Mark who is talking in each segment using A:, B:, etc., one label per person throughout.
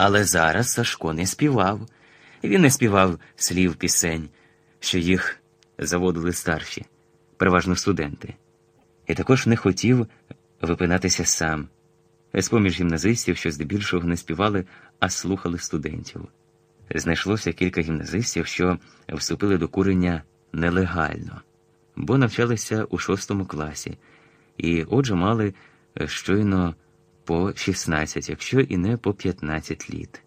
A: Але зараз Сашко не співав. Він не співав слів пісень, що їх заводили старші, переважно студенти, і також не хотів випинатися сам, з поміж гімназистів, що здебільшого не співали, а слухали студентів. Знайшлося кілька гімназистів, що вступили до курення нелегально, бо навчалися у шостому класі, і отже мали щойно по 16, якщо і не по 15 літ.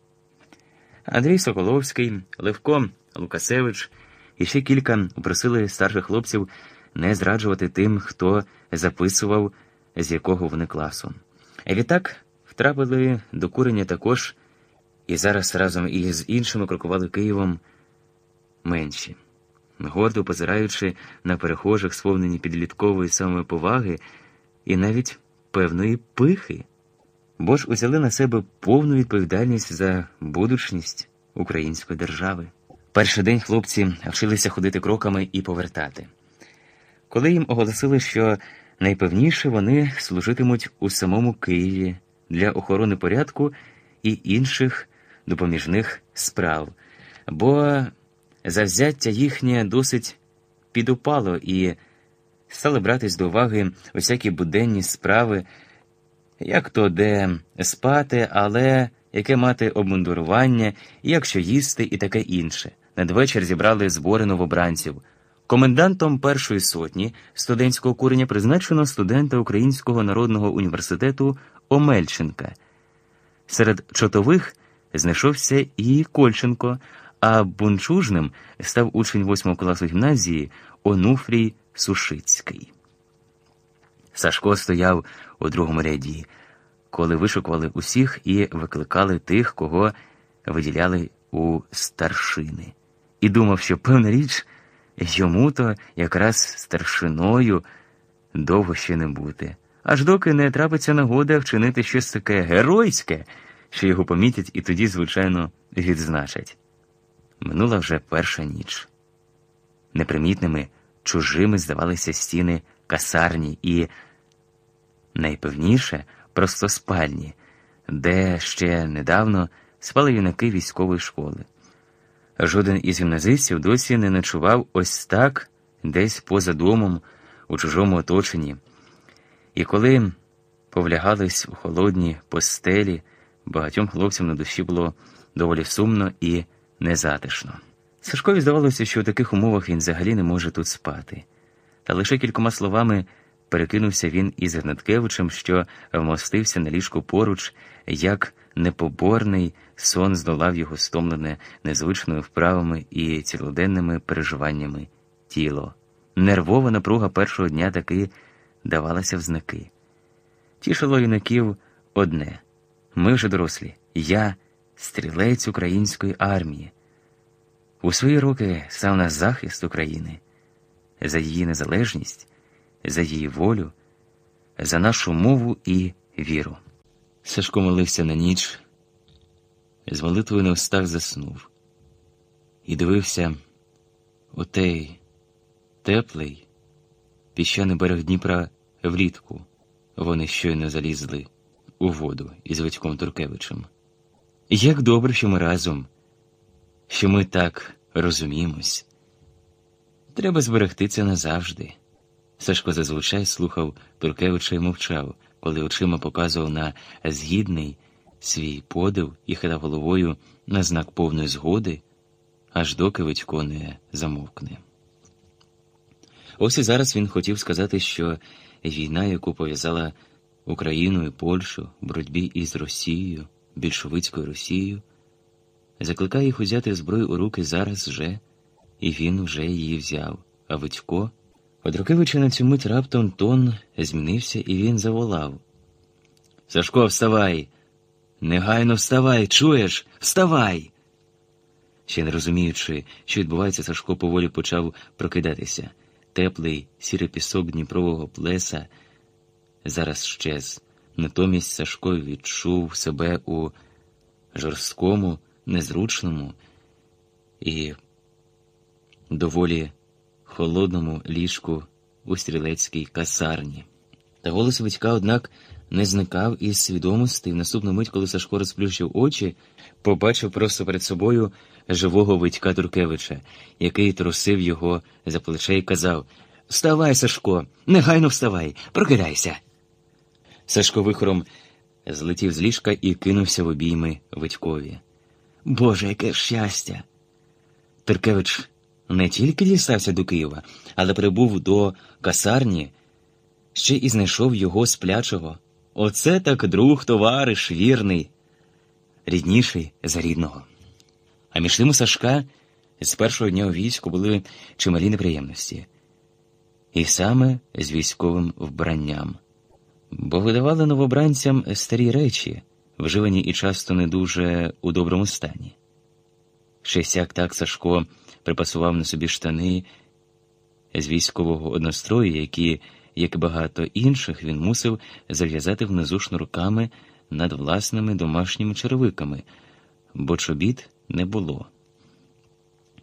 A: Андрій Соколовський, Левко Лукасевич і ще кілька просили старших хлопців не зраджувати тим, хто записував, з якого вони класу. Відтак втрапили до курення також і зараз разом із іншими крокували Києвом менші, гордо позираючи на перехожих, сповнені підліткової самоповаги і навіть певної пихи, бо ж узяли на себе повну відповідальність за будучність української держави. Перший день хлопці вчилися ходити кроками і повертати. Коли їм оголосили, що найпевніше вони служитимуть у самому Києві для охорони порядку і інших допоміжних справ, бо завзяття їхнє досить підупало і стали братись до уваги усякі буденні справи, як то де спати, але яке мати обмундурування, як що їсти і таке інше. Надвечір зібрали збори новобранців. Комендантом першої сотні студентського курення призначено студента Українського народного університету Омельченка. Серед чотових знайшовся і Кольченко, а бунчужним став учень восьмого класу гімназії Онуфрій Сушицький. Сашко стояв у другому ряді, коли вишукували усіх і викликали тих, кого виділяли у старшини, і думав, що певна річ йому то якраз старшиною довго ще не бути, аж доки не трапиться нагода вчинити щось таке геройське, що його помітять і тоді, звичайно, відзначать. Минула вже перша ніч. Непримітними, чужими здавалися стіни касарні і, найпевніше, просто спальні, де ще недавно спали юнаки військової школи. Жоден із гімназистів досі не ночував ось так, десь поза домом, у чужому оточенні. І коли повлягались у холодні постелі, багатьом хлопцям на душі було доволі сумно і незатишно. Сашкові здавалося, що у таких умовах він взагалі не може тут спати. Та лише кількома словами перекинувся він із Гнаткевичем, що вмостився на ліжку поруч, як непоборний сон здолав його стомлене незвичними вправами і цілоденними переживаннями тіло. Нервова напруга першого дня таки давалася в знаки. Тішило юнаків одне ми вже дорослі, я стрілець української армії. У свої роки став на захист України, за її незалежність, за її волю, за нашу мову і віру. Сашко молився на ніч, з молитвою на устах заснув і дивився у той теплий піщаний берег Дніпра влітку. Вони щойно залізли у воду із Витьком Туркевичем. Як добре, що ми разом, що ми так розуміємось. Треба зберегти це назавжди. Сашко зазвичай слухав Туркевича і мовчав, коли очима показував на згідний свій подив і хитав головою на знак повної згоди, аж доки Витько не замовкне. Ось і зараз він хотів сказати, що війна, яку пов'язала Україну і Польщу в боротьбі із Росією, більшовицькою Росією, закликає їх узяти зброю у руки зараз вже, і він вже її взяв. А Витько, Одрукевича на цю мить раптом тон змінився, і він заволав. Сашко, вставай! Негайно вставай, чуєш? Вставай! Ще не розуміючи, що відбувається, Сашко поволі почав прокидатися. Теплий сірий пісок Дніпрового плеса зараз щез. Натомість Сашко відчув себе у жорсткому, незручному і доволі холодному ліжку у стрілецькій касарні. Та голос Витька, однак, не зникав із свідомості, і в наступну мить, коли Сашко розплющив очі, побачив просто перед собою живого Витька Туркевича, який трусив його за плече і казав Вставай, Сашко, негайно вставай, прокидайся. Сашко вихором злетів з ліжка і кинувся в обійми Витькові. Боже, яке щастя! Туркевич не тільки дістався до Києва, але прибув до касарні, ще і знайшов його сплячого. Оце так друг, товариш, вірний, рідніший за рідного. А між тим у Сашка з першого дня у війську були чималі неприємності, і саме з військовим вбранням, бо видавали новобранцям старі речі, вживані і часто не дуже у доброму стані. Ще сяк так Сашко припасував на собі штани з військового однострою, які, як і багато інших, він мусив зав'язати внизу шнурками над власними домашніми черевиками, бо чобіт не було.